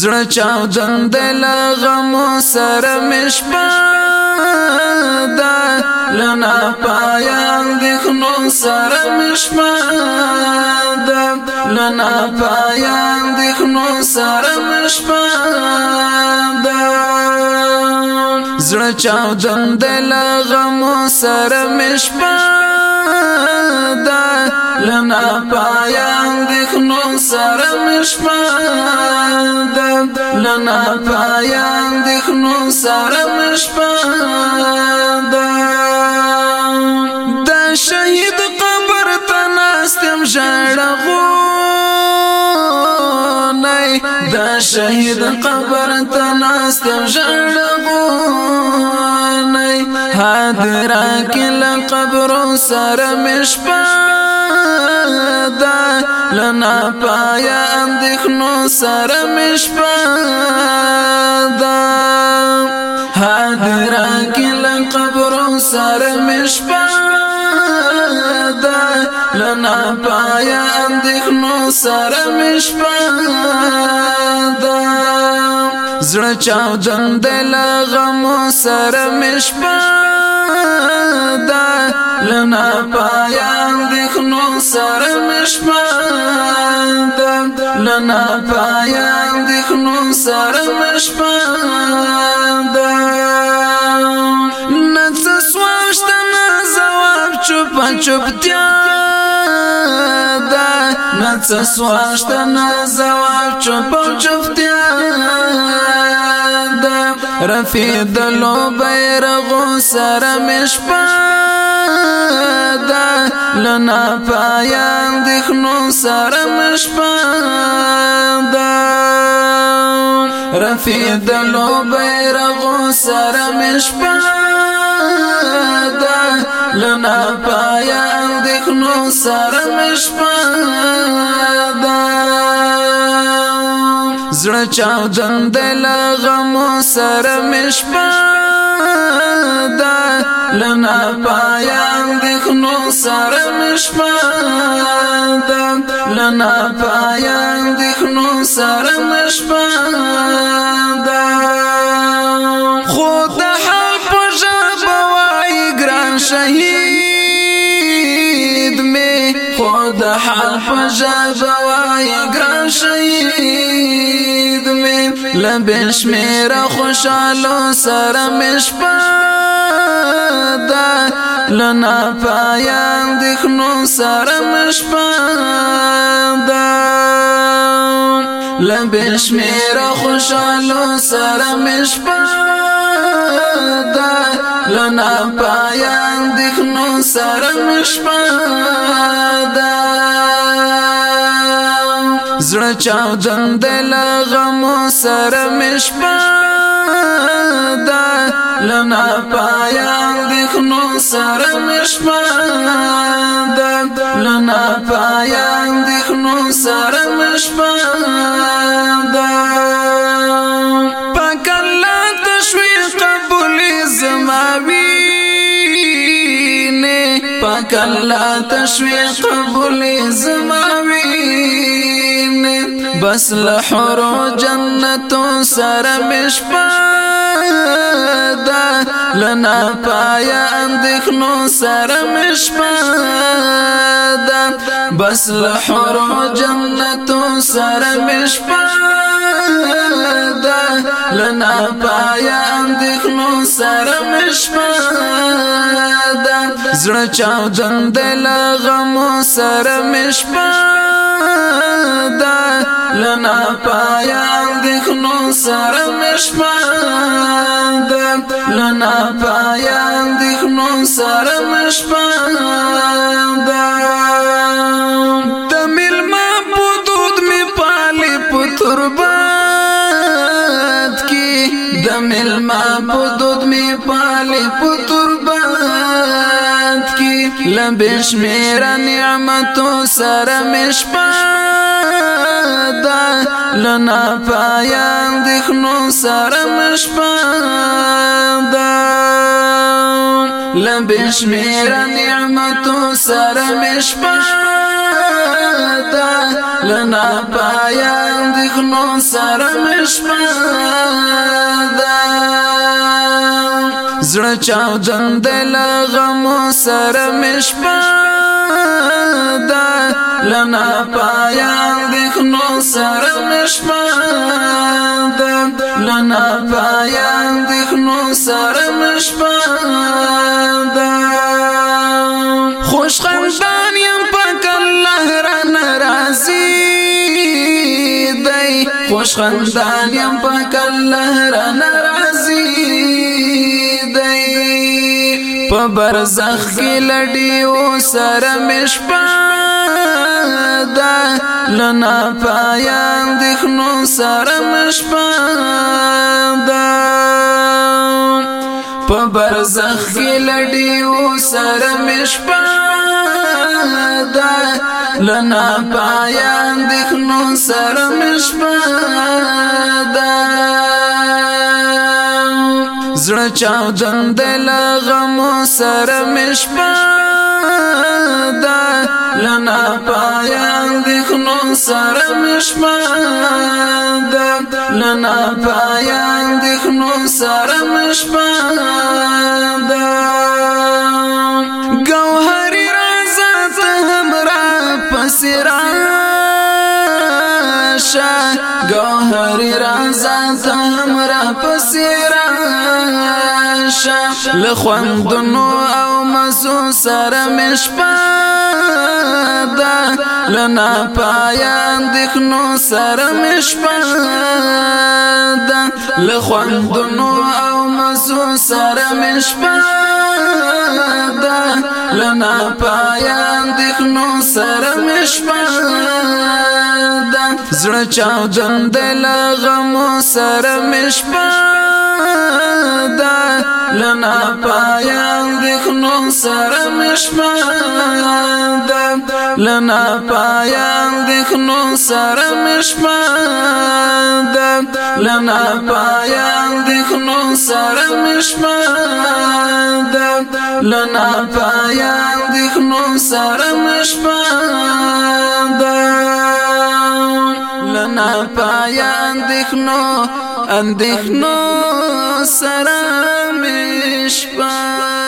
زړه چاو دند لغم سره مشپا دا لنا پایا اندخنو سره مشپا دا لنا پایا اندخنو سره مشپا دا زړه چاو دند لغم سره مشپا دا لنا پایا اندخنو سره مشپا لنا پایان دخنو سرم شپا دا شهید قبر تناستم جړغونی دا شهید قبر تناستم جړغونی حاضر کله قبر سرم شپا دا لنا پایا اندخنو سره مشپا دا حاضرہ کل قبرو سره مشپا دا لنا پایا اندخنو سره مشپا دا زړه چاو جن دل غمو سره مشپا دا لنا پایان دخنو سر مشپند لنا پایان دخنو سر مشپند نڅ سواشت نه جواب چوپ چوپتیا دا نڅ سواشت نه جواب چوپ چوپتیا دا رفیع دلو بیرغو سر مشپند ده لنا پایان دخنو سره شپه ده رفیع د لوبې رغو سره شپه ده لنا پایان دخنو سره شپه ده زړه چاو جن د لغمو سره شپه ده لنا پایان دخنو سرم شپاندم لنا پایان دخنو سرم شپاندم خود حال پجا بوای گران شهید می خود حال پجا بوای گران شهید می لبش میرا خوشالو سرم شپاندم ده لنا پایان دخنو سرم شپا ده لبش میرا خوشالو سرم شپا ده لنا پایان دخنو سرم شپا ده زړه چاو دندل غمو سرم شپا ده لنا پایان دخنو سرم شپاند لنا پایان دخنو سرم شپاند پکلا تشویق قبول زماوینه پکلا تشویق قبول زماوینه بس لحرو جنتو سرم شپاند ده لنا پایا اندخنو سرم شپادا بس لحر جنتو سرم شپادا لنا پایا اندخنو سرم شپادا زړه چاو جن دل غمو سرم شپادا دا لنا پایان دخنو سرم شپا دا لنا پایان دخنو سرم شپا دا تمیل ما پودود می پالی پتربات کی دمیل ما پودود می پالی پتربات لبش میرا نعمتو سر مشپا دا لنا پایان دخنو سر مشپا دا لبش میرا نعمتو سر مشپا دا لنا پایان دخنو سر مشپا زړه چاو جن دل غم سره مشپا دا لنا پایا دخنو سره مشپا دا لنا پایا دخنو سره مشپا دا خوش خندان يم پک الله را ناراضي خوش خندان يم پک الله را ناراضي په برزخ کې لډي او سره مشپا دا لنا پایان دښنو سره مشپا دا په برزخ کې لډي او سره مشپا دا لنا پایان دښنو سره مشپا دا زړه چاو دند لغم سره مشپا دا لنا پایان دخنو سره مشپا دا لنا پایان دخنو سره مشپا دا گوهری رازا تهم را پسی را راشه ګوهرې رازا ته هم را پسې راشه له خوندونو او مزو سره مې شپه ده له ناپایه اندېښنو سره مې شپه ده له خوندونو او مزو سره مې شپه ده لنا پایان دخنو سرمش زړه چاو دم دل غم سره مشپا دا لنا پایان دخنو سره مشپا دا لنا پایان دخنو سره مشپا دا لنا پایان دخنو سره مشپا دا لنا پایان دخنو سره مشپا نه پای اندخنو اندخنو سره مشپا